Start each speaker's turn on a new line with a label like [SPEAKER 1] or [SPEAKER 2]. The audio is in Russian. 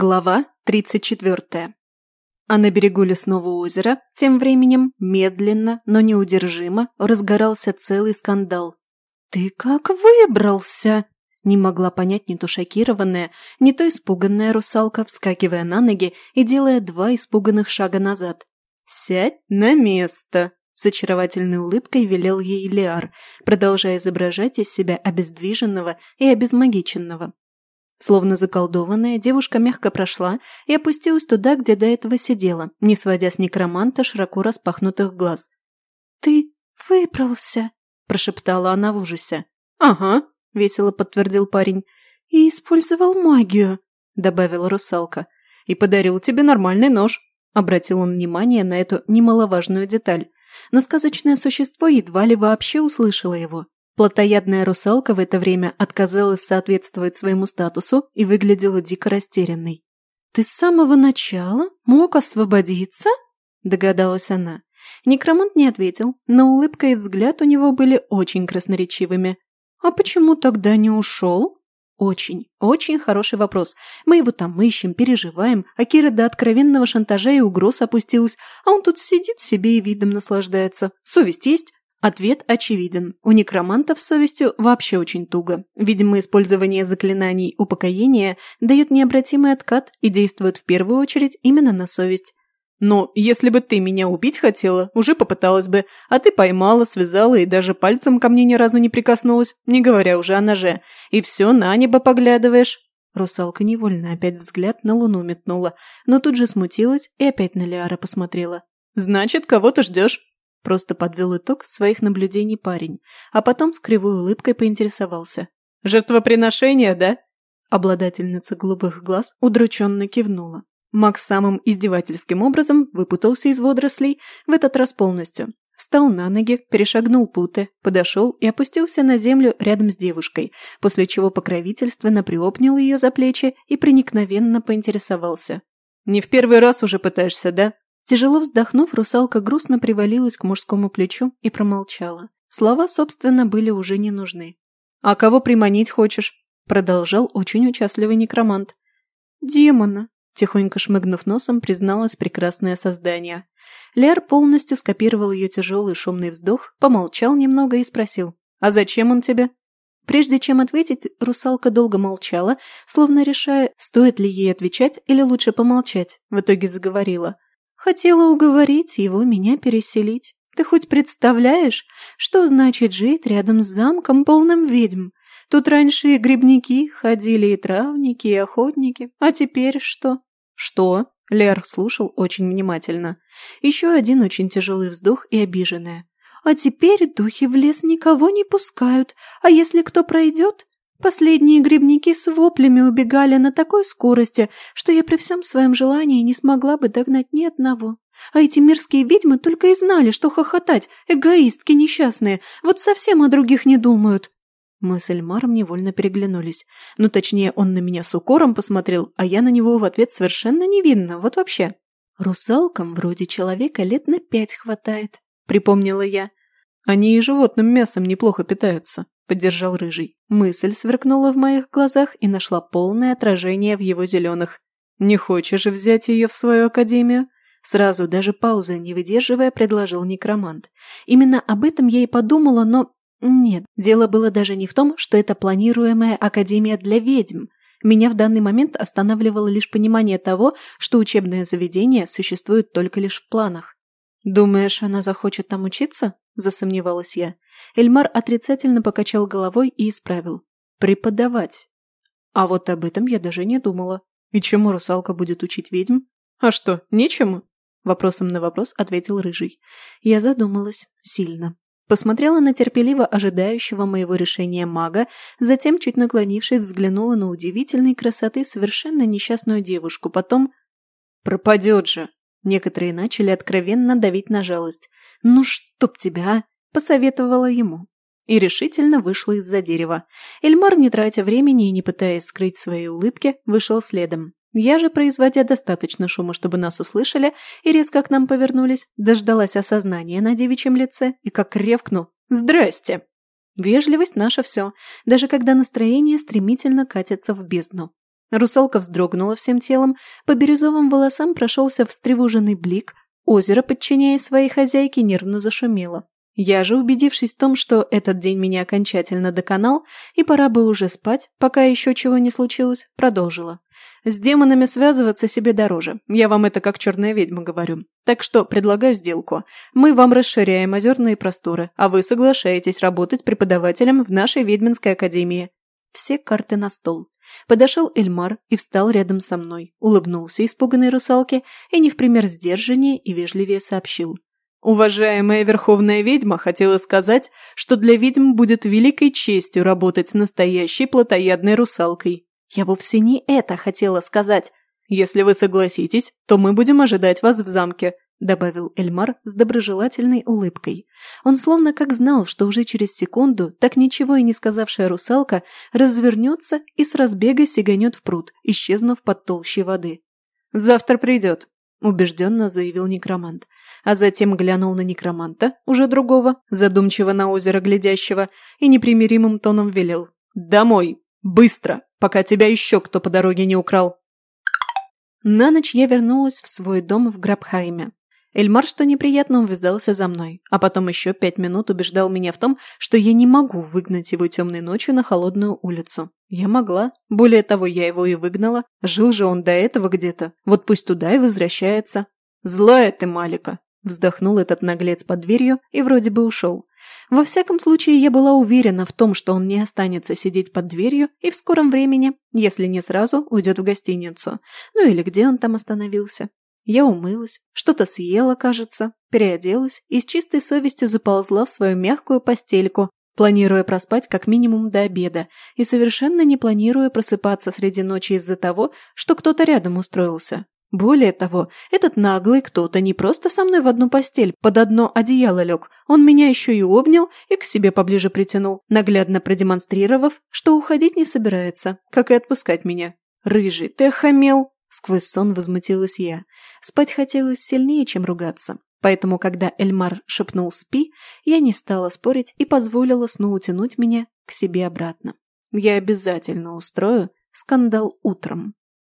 [SPEAKER 1] Глава 34. А на берегу лесного озера тем временем медленно, но неудержимо разгорался целый скандал. «Ты как выбрался?» Не могла понять ни то шокированная, ни то испуганная русалка, вскакивая на ноги и делая два испуганных шага назад. «Сядь на место!» С очаровательной улыбкой велел ей Лиар, продолжая изображать из себя обездвиженного и обезмагиченного. Словно заколдованная, девушка мягко прошла и опустилась туда, где до этого сидела, не сводя с некроманта широко распахнутых глаз. «Ты выбрался», – прошептала она в ужасе. «Ага», – весело подтвердил парень. «И использовал магию», – добавила русалка. «И подарил тебе нормальный нож», – обратил он внимание на эту немаловажную деталь. Но сказочное существо едва ли вообще услышало его. Плотоядная русалка в это время отказалась соответствовать своему статусу и выглядела дико растерянной. «Ты с самого начала мог освободиться?» – догадалась она. Некромант не ответил, но улыбка и взгляд у него были очень красноречивыми. «А почему тогда не ушел?» «Очень, очень хороший вопрос. Мы его там ищем, переживаем, а Кира до откровенного шантажа и угроз опустилась, а он тут сидит себе и видом наслаждается. Совесть есть?» Ответ очевиден. У некромантов с совестью вообще очень туго. Видимо, использование заклинаний упокоения дает необратимый откат и действует в первую очередь именно на совесть. Но если бы ты меня убить хотела, уже попыталась бы, а ты поймала, связала и даже пальцем ко мне ни разу не прикоснулась, не говоря уже о ноже. И все на небо поглядываешь». Русалка невольно опять взгляд на луну метнула, но тут же смутилась и опять на Лиара посмотрела. «Значит, кого ты ждешь?» Просто подвел итог своих наблюдений парень, а потом с кривой улыбкой поинтересовался. «Жертвоприношение, да?» Обладательница голубых глаз удрученно кивнула. Макс самым издевательским образом выпутался из водорослей, в этот раз полностью. Встал на ноги, перешагнул путы, подошел и опустился на землю рядом с девушкой, после чего покровительственно приобнял ее за плечи и проникновенно поинтересовался. «Не в первый раз уже пытаешься, да?» Тяжело вздохнув, русалка грустно привалилась к мужскому плечу и промолчала. Слова, собственно, были уже не нужны. «А кого приманить хочешь?» – продолжал очень участливый некромант. «Демона», – тихонько шмыгнув носом, призналось прекрасное создание. Лер полностью скопировал ее тяжелый шумный вздох, помолчал немного и спросил. «А зачем он тебе?» Прежде чем ответить, русалка долго молчала, словно решая, стоит ли ей отвечать или лучше помолчать. В итоге заговорила – Хотела уговорить его меня переселить. Ты хоть представляешь, что значит жить рядом с замком, полным ведьм? Тут раньше и грибники ходили, и травники, и охотники. А теперь что? Что? Лер слушал очень внимательно. Еще один очень тяжелый вздох и обиженная. А теперь духи в лес никого не пускают, а если кто пройдет, Последние грибники с воплями убегали на такой скорости, что я при всем своем желании не смогла бы догнать ни одного. А эти мирские ведьмы только и знали, что хохотать, эгоистки несчастные, вот совсем о других не думают. Мы с Эльмаром невольно переглянулись. Ну, точнее, он на меня с укором посмотрел, а я на него в ответ совершенно невинно, вот вообще. «Русалкам вроде человека лет на пять хватает», — припомнила я. «Они и животным мясом неплохо питаются», поддержал Рыжий. Мысль сверкнула в моих глазах и нашла полное отражение в его зеленых. «Не хочешь взять ее в свою академию?» Сразу, даже паузы не выдерживая, предложил некромант. Именно об этом я и подумала, но... Нет, дело было даже не в том, что это планируемая академия для ведьм. Меня в данный момент останавливало лишь понимание того, что учебное заведение существует только лишь в планах. «Думаешь, она захочет там учиться?» – засомневалась я. Эльмар отрицательно покачал головой и исправил. «Преподавать». А вот об этом я даже не думала. И чему русалка будет учить ведьм? А что, нечему? Вопросом на вопрос ответил Рыжий. Я задумалась. Сильно. Посмотрела на терпеливо ожидающего моего решения мага, затем, чуть наклонившись, взглянула на удивительной красоты совершенно несчастную девушку, потом... «Пропадет же!» Некоторые начали откровенно давить на жалость. «Ну чтоб тебя, а!» Посоветовала ему. И решительно вышла из-за дерева. Эльмар, не тратя времени и не пытаясь скрыть свои улыбки, вышел следом. Я же, производя достаточно шума, чтобы нас услышали, и резко к нам повернулись, дождалась осознания на девичьем лице и как ревкну «Здрасте!». Вежливость наша все, даже когда настроение стремительно катится в бездну. Русалка вздрогнула всем телом, по бирюзовым волосам прошелся встревоженный блик, озеро, подчиняясь своей хозяйке, нервно зашумело. Я же, убедившись в том, что этот день меня окончательно доконал, и пора бы уже спать, пока еще чего не случилось, продолжила. С демонами связываться себе дороже, я вам это как черная ведьма говорю. Так что предлагаю сделку. Мы вам расширяем озерные просторы, а вы соглашаетесь работать преподавателем в нашей ведьминской академии. Все карты на стол. Подошел Эльмар и встал рядом со мной, улыбнулся испуганной русалке и не в пример сдержаннее и вежливее сообщил. Уважаемая Верховная Ведьма хотела сказать, что для ведьм будет великой честью работать с настоящей плотоядной русалкой. Я вовсе не это хотела сказать. Если вы согласитесь, то мы будем ожидать вас в замке, добавил Эльмар с доброжелательной улыбкой. Он словно как знал, что уже через секунду, так ничего и не сказавшая русалка, развернется и с разбега сиганет в пруд, исчезнув под толщей воды. «Завтра придет», – убежденно заявил некромант а затем глянул на некроманта, уже другого, задумчиво на озеро глядящего, и непримиримым тоном велел. «Домой! Быстро! Пока тебя еще кто по дороге не украл!» На ночь я вернулась в свой дом в Грабхайме. Эльмар, что неприятно, увязался за мной, а потом еще пять минут убеждал меня в том, что я не могу выгнать его темной ночью на холодную улицу. Я могла. Более того, я его и выгнала. Жил же он до этого где-то. Вот пусть туда и возвращается. Злая ты, Малика. Вздохнул этот наглец под дверью и вроде бы ушел. Во всяком случае, я была уверена в том, что он не останется сидеть под дверью и в скором времени, если не сразу, уйдет в гостиницу. Ну или где он там остановился. Я умылась, что-то съела, кажется, переоделась и с чистой совестью заползла в свою мягкую постельку, планируя проспать как минимум до обеда и совершенно не планируя просыпаться среди ночи из-за того, что кто-то рядом устроился. Более того, этот наглый кто-то не просто со мной в одну постель, под одно одеяло лег, он меня еще и обнял и к себе поближе притянул, наглядно продемонстрировав, что уходить не собирается, как и отпускать меня. «Рыжий, ты охамел!» – сквозь сон возмутилась я. Спать хотелось сильнее, чем ругаться. Поэтому, когда Эльмар шепнул «спи», я не стала спорить и позволила сну утянуть меня к себе обратно. Я обязательно устрою скандал утром.